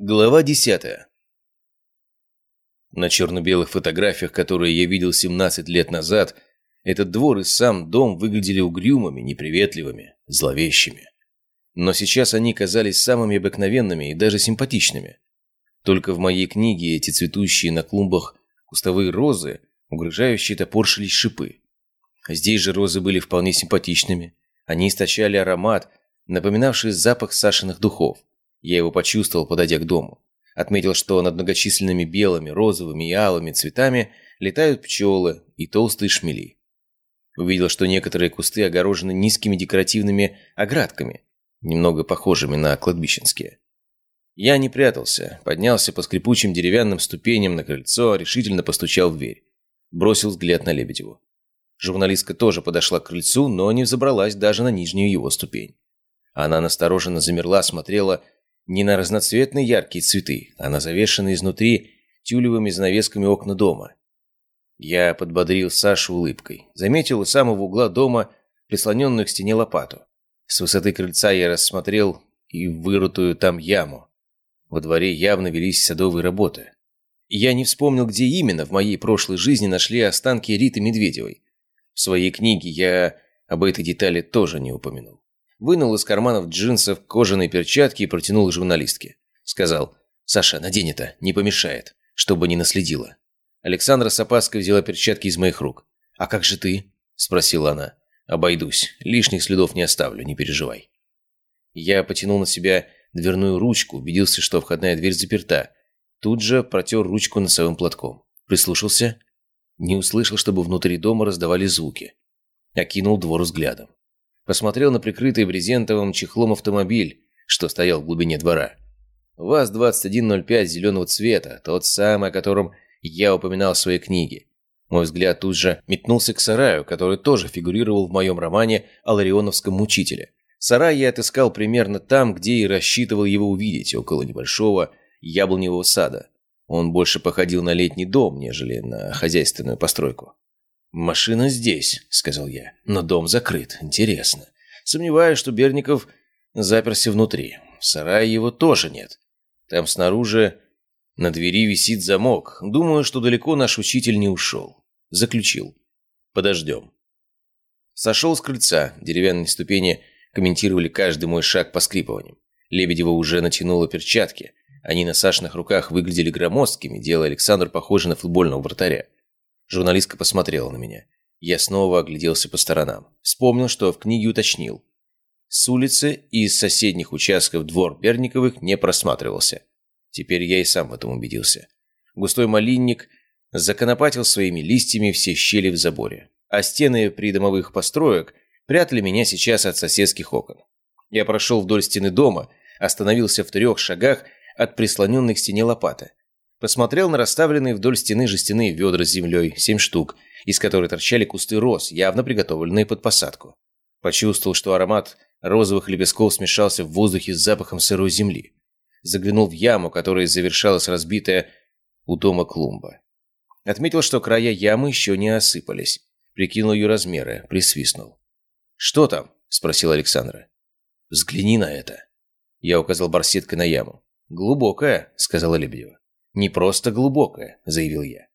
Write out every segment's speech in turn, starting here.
Глава 10. На черно-белых фотографиях, которые я видел 17 лет назад, этот двор и сам дом выглядели угрюмыми, неприветливыми, зловещими. Но сейчас они казались самыми обыкновенными и даже симпатичными. Только в моей книге эти цветущие на клумбах кустовые розы, угрожающие топоршились шипы. Здесь же розы были вполне симпатичными. Они источали аромат, напоминавший запах Сашиных духов. Я его почувствовал, подойдя к дому. Отметил, что над многочисленными белыми, розовыми и алыми цветами летают пчелы и толстые шмели. Увидел, что некоторые кусты огорожены низкими декоративными оградками, немного похожими на кладбищенские. Я не прятался, поднялся по скрипучим деревянным ступеням на крыльцо, решительно постучал в дверь. Бросил взгляд на Лебедеву. Журналистка тоже подошла к крыльцу, но не взобралась даже на нижнюю его ступень. Она настороженно замерла, смотрела не на разноцветные яркие цветы, а на завешенные изнутри тюлевыми занавесками окна дома. Я подбодрил Сашу улыбкой. Заметил у самого угла дома прислоненную к стене лопату. С высоты крыльца я рассмотрел и вырутую там яму. Во дворе явно велись садовые работы. Я не вспомнил, где именно в моей прошлой жизни нашли останки Риты Медведевой. В своей книге я об этой детали тоже не упомянул вынул из карманов джинсов кожаные перчатки и протянул журналистке. Сказал, «Саша, надень это, не помешает, чтобы не наследила». Александра с опаской взяла перчатки из моих рук. «А как же ты?» – спросила она. «Обойдусь, лишних следов не оставлю, не переживай». Я потянул на себя дверную ручку, убедился, что входная дверь заперта. Тут же протер ручку носовым платком. Прислушался. Не услышал, чтобы внутри дома раздавались звуки. Окинул двор взглядом посмотрел на прикрытый брезентовым чехлом автомобиль, что стоял в глубине двора. ВАЗ-2105 зеленого цвета, тот самый, о котором я упоминал в своей книге. Мой взгляд тут же метнулся к сараю, который тоже фигурировал в моем романе о Ларионовском мучителе. Сарай я отыскал примерно там, где и рассчитывал его увидеть, около небольшого яблоневого сада. Он больше походил на летний дом, нежели на хозяйственную постройку. «Машина здесь», — сказал я. «Но дом закрыт. Интересно. Сомневаюсь, что Берников заперся внутри. В сарае его тоже нет. Там снаружи на двери висит замок. Думаю, что далеко наш учитель не ушел. Заключил. Подождем». Сошел с крыльца. Деревянные ступени комментировали каждый мой шаг по скрипываниям. Лебедева уже натянула перчатки. Они на Сашиных руках выглядели громоздкими, делая Александр похожий на футбольного вратаря. Журналистка посмотрела на меня. Я снова огляделся по сторонам. Вспомнил, что в книге уточнил. С улицы и из соседних участков двор Берниковых не просматривался. Теперь я и сам в этом убедился. Густой малинник законопатил своими листьями все щели в заборе, а стены придомовых построек прятали меня сейчас от соседских окон. Я прошел вдоль стены дома, остановился в трех шагах от прислоненных к стене лопаты. Посмотрел на расставленные вдоль стены жестяные ведра с землей, семь штук, из которых торчали кусты роз, явно приготовленные под посадку. Почувствовал, что аромат розовых лепестков смешался в воздухе с запахом сырой земли. Заглянул в яму, которая завершалась разбитая у дома клумба. Отметил, что края ямы еще не осыпались. Прикинул ее размеры, присвистнул. «Что там?» – спросил Александра. «Взгляни на это». Я указал барсеткой на яму. «Глубокая», – сказала Лебедева. «Не просто глубокая», — заявил я.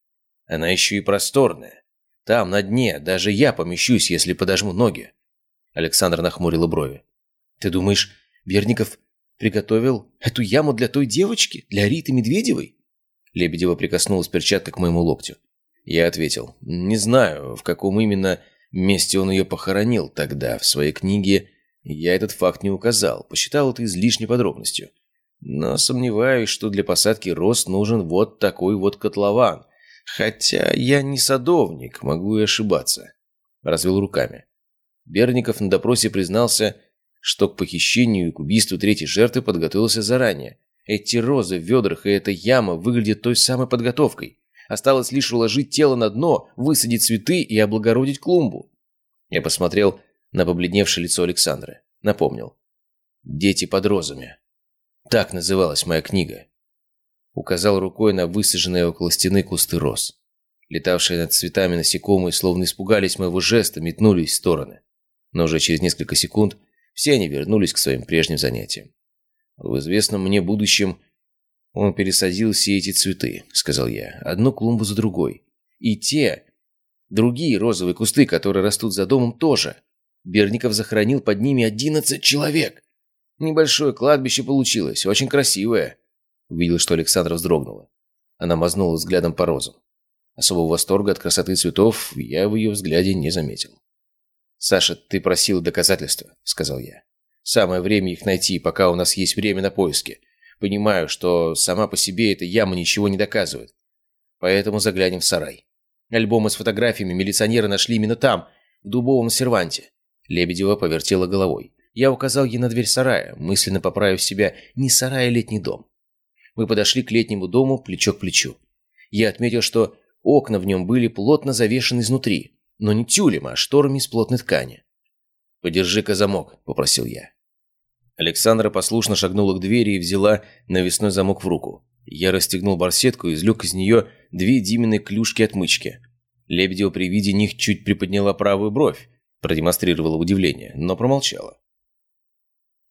«Она еще и просторная. Там, на дне, даже я помещусь, если подожму ноги». Александр нахмурила брови. «Ты думаешь, Берников приготовил эту яму для той девочки, для Риты Медведевой?» Лебедева прикоснулась перчаткой к моему локтю. Я ответил, «Не знаю, в каком именно месте он ее похоронил тогда. В своей книге я этот факт не указал, посчитал это излишней подробностью. Но сомневаюсь, что для посадки роз нужен вот такой вот котлован. Хотя я не садовник, могу и ошибаться. Развел руками. Берников на допросе признался, что к похищению и к убийству третьей жертвы подготовился заранее. Эти розы в ведрах и эта яма выглядят той самой подготовкой. Осталось лишь уложить тело на дно, высадить цветы и облагородить клумбу. Я посмотрел на побледневшее лицо Александра. Напомнил. Дети под розами. Так называлась моя книга. Указал рукой на высаженные около стены кусты роз. Летавшие над цветами насекомые словно испугались моего жеста, метнулись в стороны. Но уже через несколько секунд все они вернулись к своим прежним занятиям. В известном мне будущем «Он пересадил все эти цветы», — сказал я, — «одну клумбу за другой. И те, другие розовые кусты, которые растут за домом, тоже. Берников захоронил под ними одиннадцать человек. Небольшое кладбище получилось, очень красивое». Увидел, что Александра вздрогнула. Она мазнула взглядом по розам. Особого восторга от красоты цветов я в ее взгляде не заметил. «Саша, ты просил доказательства», — сказал я. «Самое время их найти, пока у нас есть время на поиски. Понимаю, что сама по себе эта яма ничего не доказывает. Поэтому заглянем в сарай. Альбомы с фотографиями милиционеры нашли именно там, в дубовом серванте». Лебедева повертела головой. Я указал ей на дверь сарая, мысленно поправив себя «не сарай, а летний дом». Мы подошли к летнему дому плечо к плечу. Я отметил, что окна в нем были плотно завешены изнутри, но не тюлем, а шторами из плотной ткани. «Подержи-ка замок», — попросил я. Александра послушно шагнула к двери и взяла навесной замок в руку. Я расстегнул барсетку и извлек из нее две Димины клюшки-отмычки. Лебедева при виде них чуть приподняла правую бровь, продемонстрировала удивление, но промолчала.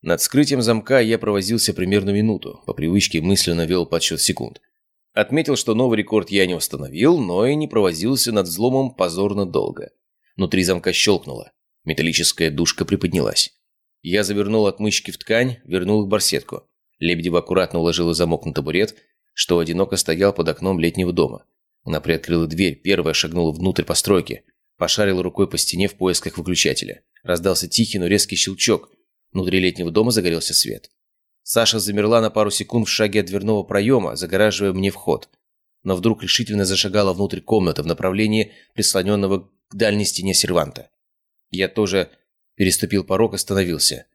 Над скрытием замка я провозился примерно минуту, по привычке мысленно вел подсчет секунд. Отметил, что новый рекорд я не установил, но и не провозился над взломом позорно долго. Внутри замка щелкнуло. Металлическая душка приподнялась. Я завернул отмычки в ткань, вернул их в барсетку. Лебедева аккуратно уложила замок на табурет, что одиноко стоял под окном летнего дома. Она приоткрыла дверь, первая шагнула внутрь постройки, пошарила рукой по стене в поисках выключателя. Раздался тихий, но резкий щелчок. Внутри летнего дома загорелся свет. Саша замерла на пару секунд в шаге от дверного проема, загораживая мне вход. Но вдруг решительно зашагала внутрь комнаты в направлении прислоненного к дальней стене серванта. Я тоже переступил порог, остановился.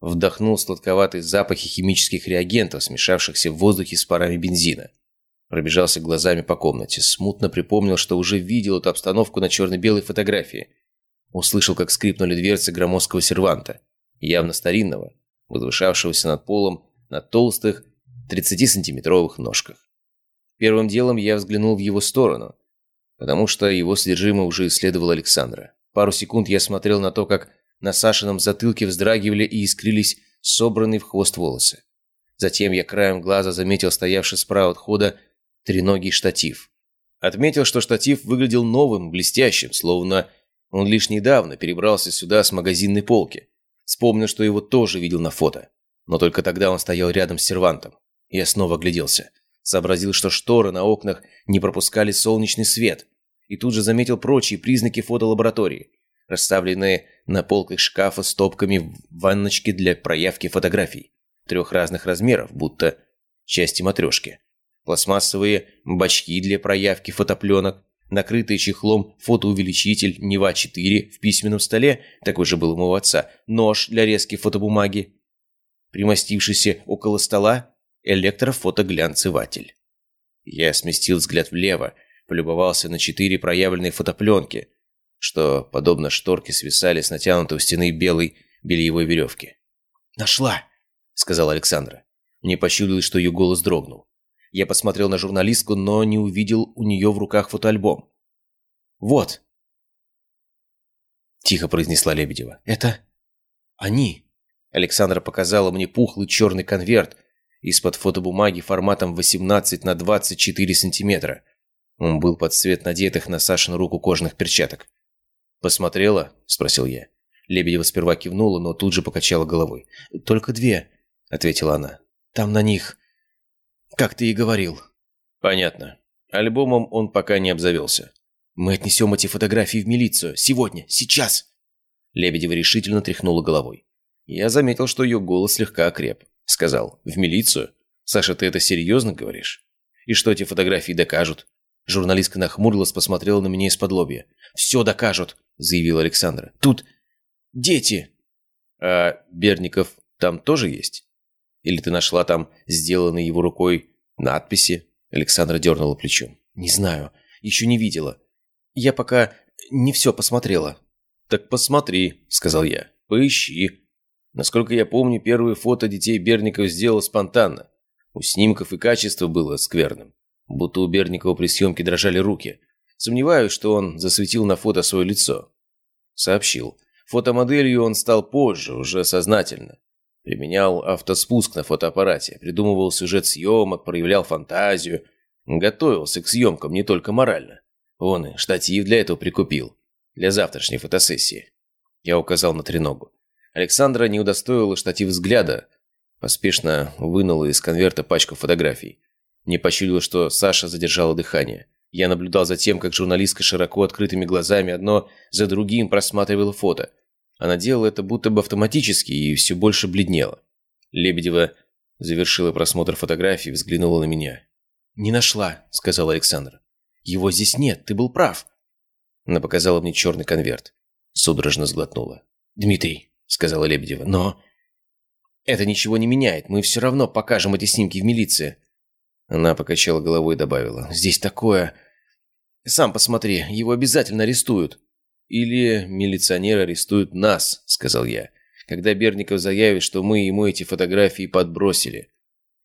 Вдохнул сладковатые запахи химических реагентов, смешавшихся в воздухе с парами бензина. Пробежался глазами по комнате, смутно припомнил, что уже видел эту обстановку на черно-белой фотографии. Услышал, как скрипнули дверцы громоздкого серванта, явно старинного, возвышавшегося над полом на толстых 30-сантиметровых ножках. Первым делом я взглянул в его сторону, потому что его содержимое уже исследовал Александра. Пару секунд я смотрел на то, как на Сашином затылке вздрагивали и искрились собранные в хвост волосы. Затем я краем глаза заметил стоявший справа от хода треногий штатив. Отметил, что штатив выглядел новым, блестящим, словно он лишь недавно перебрался сюда с магазинной полки. Вспомнил, что его тоже видел на фото. Но только тогда он стоял рядом с сервантом. Я снова огляделся. Сообразил, что шторы на окнах не пропускали солнечный свет. И тут же заметил прочие признаки фотолаборатории. Расставленные на полках шкафа стопками ванночки для проявки фотографий. Трех разных размеров, будто части матрешки. Пластмассовые бачки для проявки фотопленок, накрытый чехлом фотоувеличитель Нева-4 в письменном столе, такой же был у моего отца, нож для резки фотобумаги, примостившийся около стола электрофотоглянцеватель. Я сместил взгляд влево, полюбовался на четыре проявленные фотопленки, что, подобно шторке, свисали с натянутой у стены белой бельевой веревки. «Нашла!» — сказала Александра. Мне почудилось, что ее голос дрогнул. Я посмотрел на журналистку, но не увидел у нее в руках фотоальбом. «Вот!» Тихо произнесла Лебедева. «Это... они!» Александра показала мне пухлый черный конверт из-под фотобумаги форматом 18 на 24 сантиметра. Он был под цвет надетых на Сашину руку кожаных перчаток. «Посмотрела?» – спросил я. Лебедева сперва кивнула, но тут же покачала головой. «Только две», – ответила она. «Там на них как ты и говорил». «Понятно. Альбомом он пока не обзавелся». «Мы отнесем эти фотографии в милицию. Сегодня. Сейчас!» Лебедева решительно тряхнула головой. Я заметил, что ее голос слегка окреп. Сказал, «В милицию? Саша, ты это серьезно говоришь? И что эти фотографии докажут?» Журналистка нахмурилась, посмотрела на меня из-под лобья. «Все докажут», — заявил Александра. «Тут дети». «А Берников там тоже есть?» Или ты нашла там сделанные его рукой надписи?» Александра дернула плечом. «Не знаю. Еще не видела. Я пока не все посмотрела». «Так посмотри», — сказал я. «Поищи». Насколько я помню, первые фото детей Берников сделал спонтанно. У снимков и качество было скверным. Будто у Берникова при съемке дрожали руки. Сомневаюсь, что он засветил на фото свое лицо. Сообщил. Фотомоделью он стал позже, уже сознательно. Применял автоспуск на фотоаппарате, придумывал сюжет съемок, проявлял фантазию. Готовился к съемкам не только морально. Он штатив для этого прикупил. Для завтрашней фотосессии. Я указал на треногу. Александра не удостоила штатив взгляда. Поспешно вынула из конверта пачку фотографий. Не почудило, что Саша задержала дыхание. Я наблюдал за тем, как журналистка широко открытыми глазами одно за другим просматривала фото. Она делала это будто бы автоматически и все больше бледнела. Лебедева завершила просмотр фотографий и взглянула на меня. «Не нашла», — сказал Александр. «Его здесь нет, ты был прав». Она показала мне черный конверт. Судорожно сглотнула. «Дмитрий, — сказала Лебедева. «Но...» «Это ничего не меняет. Мы все равно покажем эти снимки в милиции». Она покачала головой и добавила. «Здесь такое... Сам посмотри, его обязательно арестуют». «Или милиционеры арестуют нас», — сказал я. «Когда Берников заявит, что мы ему эти фотографии подбросили.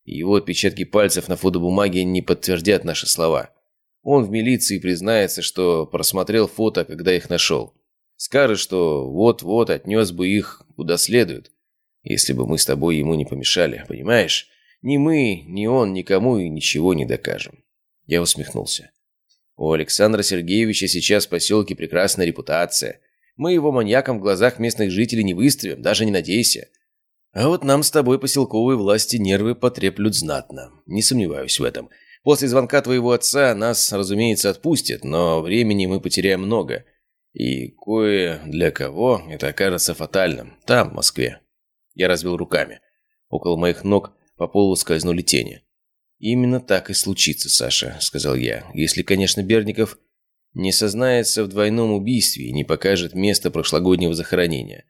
Его отпечатки пальцев на фотобумаге не подтвердят наши слова. Он в милиции признается, что просмотрел фото, когда их нашел. Скажет, что вот-вот отнес бы их куда следует, если бы мы с тобой ему не помешали, понимаешь? Ни мы, ни он никому и ничего не докажем. Я усмехнулся. У Александра Сергеевича сейчас в поселке прекрасная репутация. Мы его маньяком в глазах местных жителей не выставим, даже не надейся. А вот нам с тобой поселковые власти нервы потреплют знатно. Не сомневаюсь в этом. После звонка твоего отца нас, разумеется, отпустят, но времени мы потеряем много. И кое для кого это окажется фатальным. Там, в Москве. Я развел руками. Около моих ног по полу скользнули тени. «Именно так и случится, Саша», — сказал я. «Если, конечно, Берников не сознается в двойном убийстве и не покажет место прошлогоднего захоронения.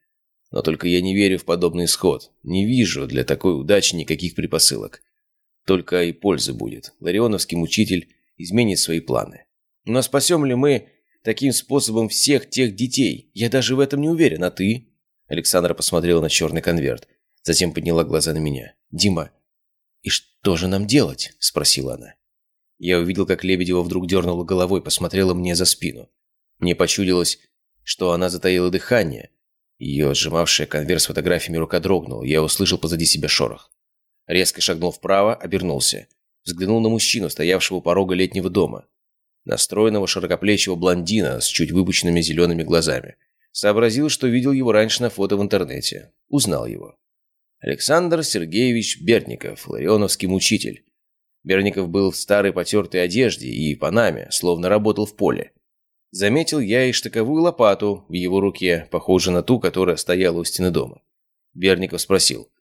Но только я не верю в подобный исход. Не вижу для такой удачи никаких предпосылок. Только и пользы будет. Ларионовский мучитель изменит свои планы. Но спасем ли мы таким способом всех тех детей. Я даже в этом не уверен, а ты?» Александра посмотрела на черный конверт, затем подняла глаза на меня. «Дима, и что же нам делать?» – спросила она. Я увидел, как Лебедева вдруг дернула головой, посмотрела мне за спину. Мне почудилось, что она затаила дыхание. Ее сжимавшая конверт с фотографиями рука дрогнула. Я услышал позади себя шорох. Резко шагнул вправо, обернулся. Взглянул на мужчину, стоявшего у порога летнего дома настроенного широкоплечего блондина с чуть выпученными зелеными глазами. Сообразил, что видел его раньше на фото в интернете. Узнал его. Александр Сергеевич Берников, ларионовский мучитель. Берников был в старой потертой одежде и панаме, словно работал в поле. Заметил я и штыковую лопату в его руке, похожую на ту, которая стояла у стены дома. Берников спросил.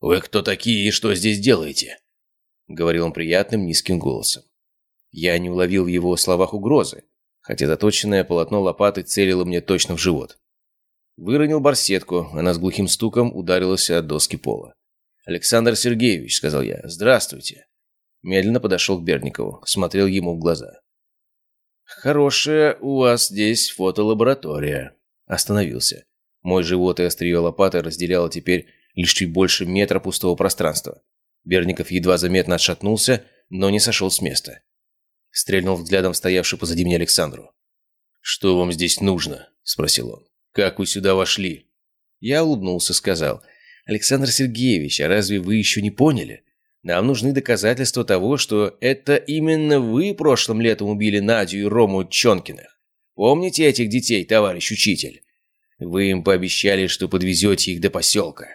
«Вы кто такие и что здесь делаете?» Говорил он приятным низким голосом. Я не уловил в его словах угрозы, хотя заточенное полотно лопаты целило мне точно в живот. Выронил барсетку, она с глухим стуком ударилась от доски пола. «Александр Сергеевич», — сказал я, — «здравствуйте». Медленно подошел к Берникову, смотрел ему в глаза. «Хорошая у вас здесь фотолаборатория». Остановился. Мой живот и острие лопаты разделяло теперь лишь чуть больше метра пустого пространства. Берников едва заметно отшатнулся, но не сошел с места. Стрельнул взглядом стоявший позади меня Александру. «Что вам здесь нужно?» – спросил он. «Как вы сюда вошли?» Я улыбнулся, сказал. «Александр Сергеевич, а разве вы еще не поняли? Нам нужны доказательства того, что это именно вы прошлым летом убили Надю и Рому Чонкиных. Помните этих детей, товарищ учитель? Вы им пообещали, что подвезете их до поселка».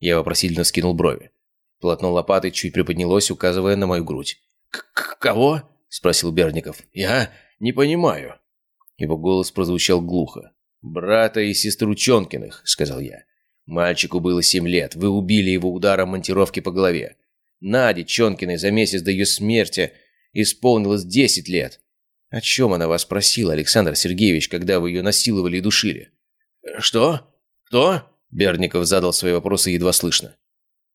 Я вопросительно скинул брови. Полотно лопаты чуть приподнялось, указывая на мою грудь. «К «Кого?» – спросил Берников. «Я не понимаю». Его голос прозвучал глухо. «Брата и сестру Чонкиных», – сказал я. «Мальчику было семь лет. Вы убили его ударом монтировки по голове. Наде Чонкиной за месяц до ее смерти исполнилось десять лет. О чем она вас просила, Александр Сергеевич, когда вы ее насиловали и душили?» «Что? Кто?» Берников задал свои вопросы едва слышно.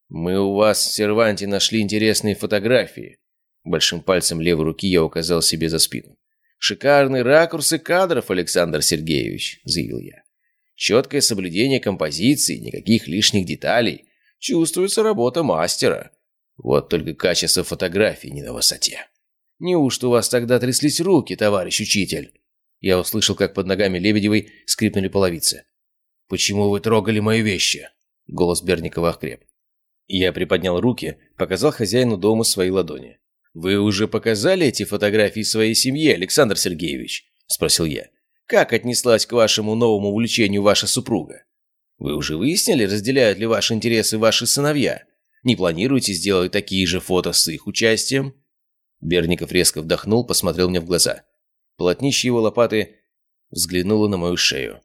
«Мы у вас в серванте нашли интересные фотографии. Большим пальцем левой руки я указал себе за спину. «Шикарные ракурсы кадров, Александр Сергеевич», – заявил я. «Четкое соблюдение композиции, никаких лишних деталей. Чувствуется работа мастера. Вот только качество фотографий не на высоте. Неужто у вас тогда тряслись руки, товарищ учитель?» Я услышал, как под ногами Лебедевой скрипнули половицы. «Почему вы трогали мои вещи?» Голос Берникова охреп. Я приподнял руки, показал хозяину дома свои ладони. «Вы уже показали эти фотографии своей семье, Александр Сергеевич?» – спросил я. «Как отнеслась к вашему новому увлечению ваша супруга? Вы уже выяснили, разделяют ли ваши интересы ваши сыновья? Не планируете сделать такие же фото с их участием?» Берников резко вдохнул, посмотрел мне в глаза. Полотнище его лопаты взглянуло на мою шею.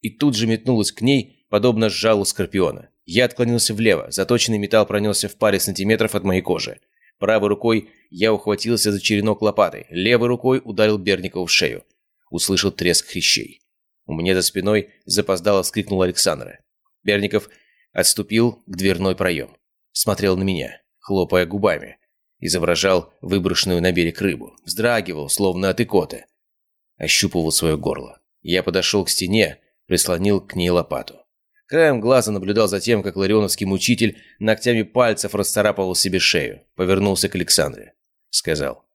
И тут же метнулось к ней, подобно жалу скорпиона. Я отклонился влево, заточенный металл пронесся в паре сантиметров от моей кожи. Правой рукой я ухватился за черенок лопаты, левой рукой ударил Берникова в шею. Услышал треск хрящей. У меня за спиной запоздало вскрикнул Александра. Берников отступил к дверной проем. Смотрел на меня, хлопая губами. Изображал выброшенную на берег рыбу. Вздрагивал, словно от икоты. Ощупывал свое горло. Я подошел к стене, прислонил к ней лопату. Краем глаза наблюдал за тем, как ларионовский мучитель ногтями пальцев расцарапывал себе шею. Повернулся к Александре. Сказал.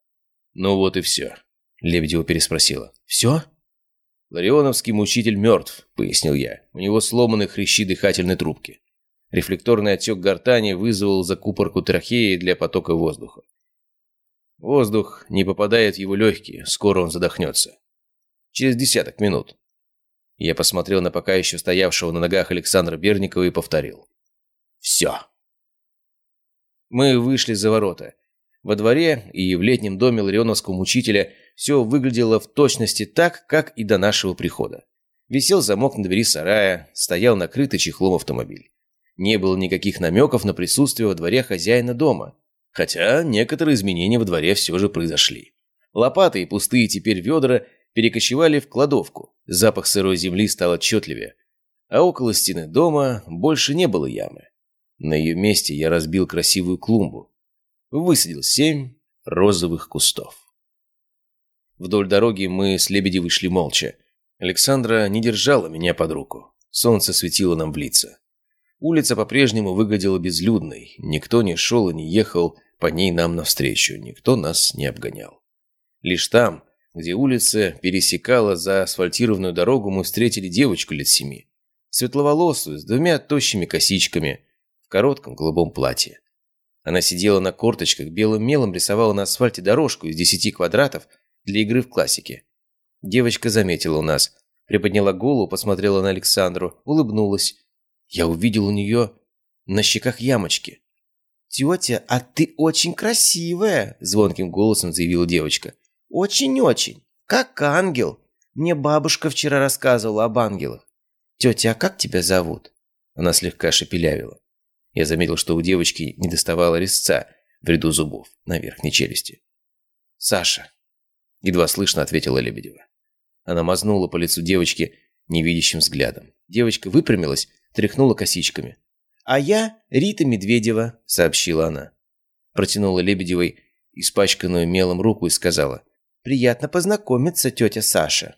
«Ну вот и все». Лебедева переспросила. «Все?» «Ларионовский мучитель мертв», — пояснил я. «У него сломаны хрящи дыхательной трубки. Рефлекторный отек гортани вызвал закупорку трахеи для потока воздуха. Воздух не попадает в его легкие, скоро он задохнется. Через десяток минут. Я посмотрел на пока еще стоявшего на ногах Александра Берникова и повторил. «Все». Мы вышли за ворота. Во дворе и в летнем доме ларионовского мучителя все выглядело в точности так, как и до нашего прихода. Висел замок на двери сарая, стоял накрытый чехлом автомобиль. Не было никаких намеков на присутствие во дворе хозяина дома. Хотя некоторые изменения во дворе все же произошли. Лопаты и пустые теперь ведра перекочевали в кладовку. Запах сырой земли стал отчетливее. А около стены дома больше не было ямы. На ее месте я разбил красивую клумбу. Высадил семь розовых кустов. Вдоль дороги мы с Лебедевой шли молча. Александра не держала меня под руку. Солнце светило нам в лица. Улица по-прежнему выглядела безлюдной. Никто не шел и не ехал по ней нам навстречу. Никто нас не обгонял. Лишь там, где улица пересекала за асфальтированную дорогу, мы встретили девочку лет семи. Светловолосую, с двумя тощими косичками, в коротком голубом платье. Она сидела на корточках, белым мелом рисовала на асфальте дорожку из десяти квадратов для игры в классике. Девочка заметила у нас, приподняла голову, посмотрела на Александру, улыбнулась. Я увидел у нее на щеках ямочки. «Тетя, а ты очень красивая!» – звонким голосом заявила девочка. Очень-очень. Как ангел. Мне бабушка вчера рассказывала об ангелах. Тетя, а как тебя зовут? Она слегка шепелявила. Я заметил, что у девочки не доставало резца в ряду зубов на верхней челюсти. «Саша», — едва слышно ответила Лебедева. Она мазнула по лицу девочки невидящим взглядом. Девочка выпрямилась, тряхнула косичками. «А я Рита Медведева», — сообщила она. Протянула Лебедевой испачканную мелом руку и сказала — Приятно познакомиться, тетя Саша.